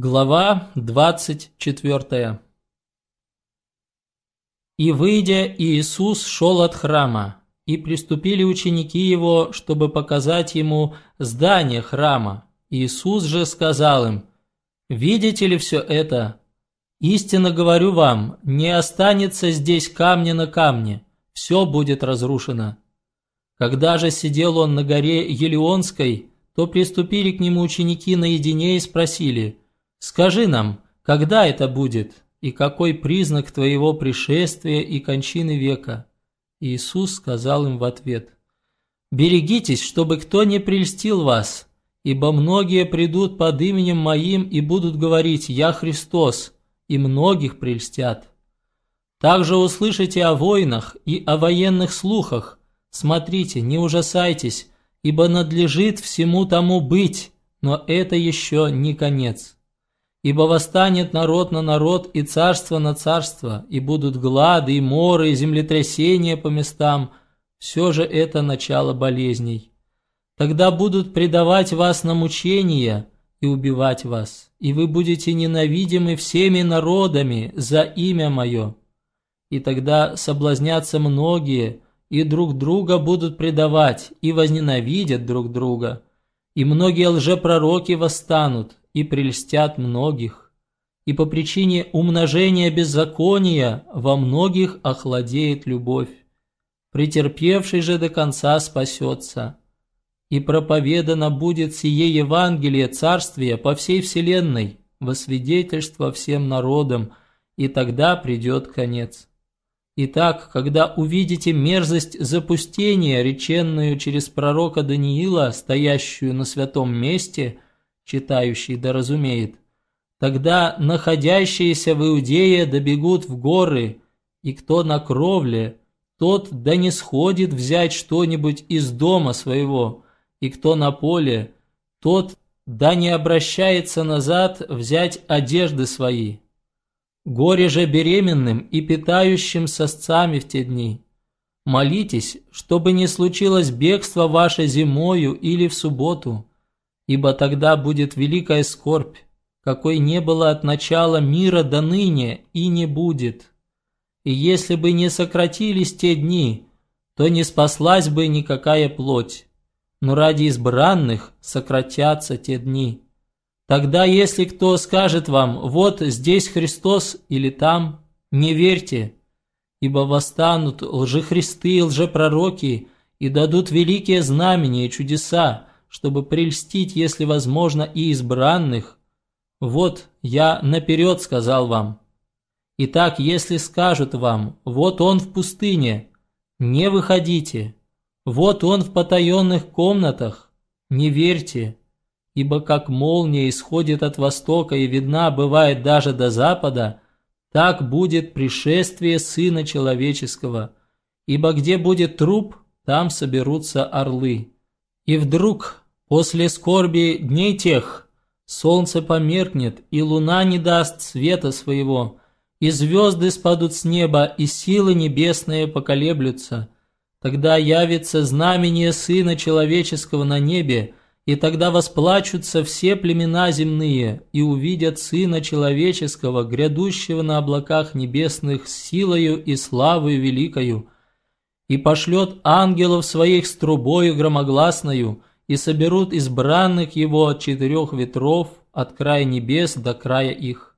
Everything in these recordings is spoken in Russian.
Глава 24 И выйдя, Иисус шел от храма, и приступили ученики его, чтобы показать ему здание храма. Иисус же сказал им, «Видите ли все это? Истинно говорю вам, не останется здесь камня на камне, все будет разрушено». Когда же сидел он на горе Елеонской, то приступили к нему ученики наедине и спросили – Скажи нам, когда это будет, и какой признак твоего пришествия и кончины века?» Иисус сказал им в ответ, «Берегитесь, чтобы кто не прельстил вас, ибо многие придут под именем Моим и будут говорить «Я Христос», и многих прельстят. Также услышите о войнах и о военных слухах. Смотрите, не ужасайтесь, ибо надлежит всему тому быть, но это еще не конец. Ибо восстанет народ на народ и царство на царство, и будут глады, и моры, и землетрясения по местам. Все же это начало болезней. Тогда будут предавать вас на мучения и убивать вас, и вы будете ненавидимы всеми народами за имя Мое. И тогда соблазнятся многие, и друг друга будут предавать, и возненавидят друг друга. И многие лжепророки восстанут, и прельстят многих, и по причине умножения беззакония во многих охладеет любовь. Претерпевший же до конца спасется. И проповедано будет сие Евангелие Царствия по всей вселенной, во свидетельство всем народам, и тогда придет конец. Итак, когда увидите мерзость запустения, реченную через пророка Даниила, стоящую на святом месте – читающий да разумеет. Тогда находящиеся в Иудее добегут в горы, и кто на кровле, тот да не сходит взять что-нибудь из дома своего, и кто на поле, тот да не обращается назад взять одежды свои. Горе же беременным и питающим сосцами в те дни. Молитесь, чтобы не случилось бегство ваше зимою или в субботу, ибо тогда будет великая скорбь, какой не было от начала мира до ныне и не будет. И если бы не сократились те дни, то не спаслась бы никакая плоть, но ради избранных сократятся те дни. Тогда, если кто скажет вам, вот здесь Христос или там, не верьте, ибо восстанут лжехристы и лжепророки и дадут великие знамения и чудеса, чтобы прельстить, если возможно, и избранных. Вот я наперед сказал вам. Итак, если скажут вам, вот он в пустыне, не выходите, вот он в потаенных комнатах, не верьте, ибо как молния исходит от востока и видна бывает даже до запада, так будет пришествие Сына Человеческого, ибо где будет труп, там соберутся орлы. И вдруг, после скорби дней тех, солнце померкнет, и луна не даст света своего, и звезды спадут с неба, и силы небесные поколеблются. Тогда явится знамение Сына Человеческого на небе, и тогда восплачутся все племена земные, и увидят Сына Человеческого, грядущего на облаках небесных, силою и славою великою, и пошлет ангелов своих с трубою громогласною, и соберут избранных его от четырех ветров, от края небес до края их.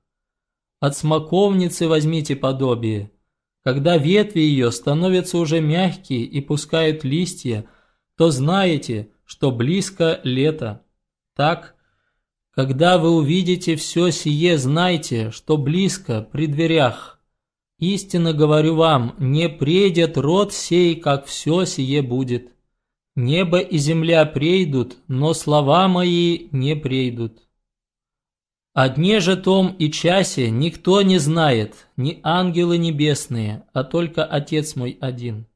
От смоковницы возьмите подобие. Когда ветви ее становятся уже мягкие и пускают листья, то знаете, что близко лето. Так, когда вы увидите все сие, знайте, что близко при дверях. Истинно говорю вам, не предет род сей, как все сие будет. Небо и земля прейдут, но слова мои не прейдут. О дне же том и часе никто не знает, ни ангелы небесные, а только Отец мой один.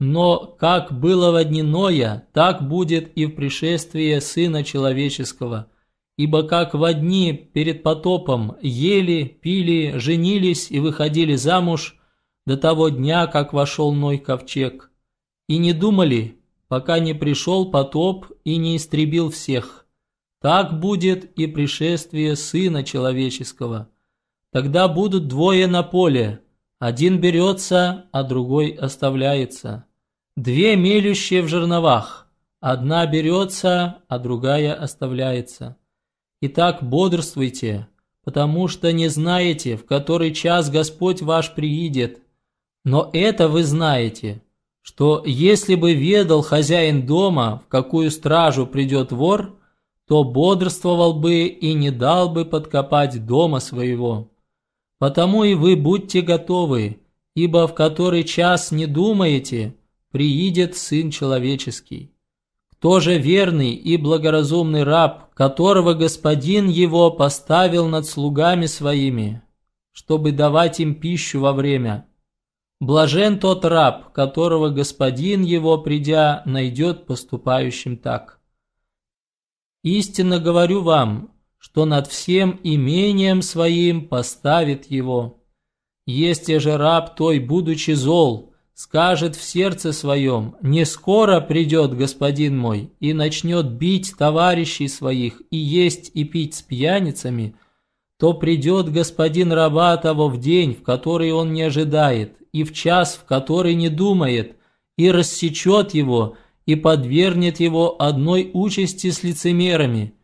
Но как было во дни Ноя, так будет и в пришествии Сына Человеческого – Ибо как в дни перед потопом ели, пили, женились и выходили замуж до того дня, как вошел Ной ковчег, и не думали, пока не пришел потоп и не истребил всех. так будет и пришествие Сына Человеческого. Тогда будут двое на поле, один берется, а другой оставляется. Две мелющие в жерновах, одна берется, а другая оставляется. Итак, бодрствуйте, потому что не знаете, в который час Господь ваш приидет. Но это вы знаете, что если бы ведал хозяин дома, в какую стражу придет вор, то бодрствовал бы и не дал бы подкопать дома своего. Потому и вы будьте готовы, ибо в который час не думаете, приидет Сын Человеческий. Кто же верный и благоразумный раб, которого господин его поставил над слугами своими, чтобы давать им пищу во время? Блажен тот раб, которого господин его, придя, найдет поступающим так. Истинно говорю вам, что над всем имением своим поставит его. Если же раб той, будучи зол, скажет в сердце своем, не скоро придет господин мой, и начнет бить товарищей своих, и есть и пить с пьяницами, то придет господин раба того в день, в который он не ожидает, и в час, в который не думает, и рассечет его, и подвергнет его одной участи с лицемерами.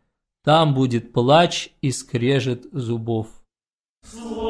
Там будет плач и скрежет зубов. Слово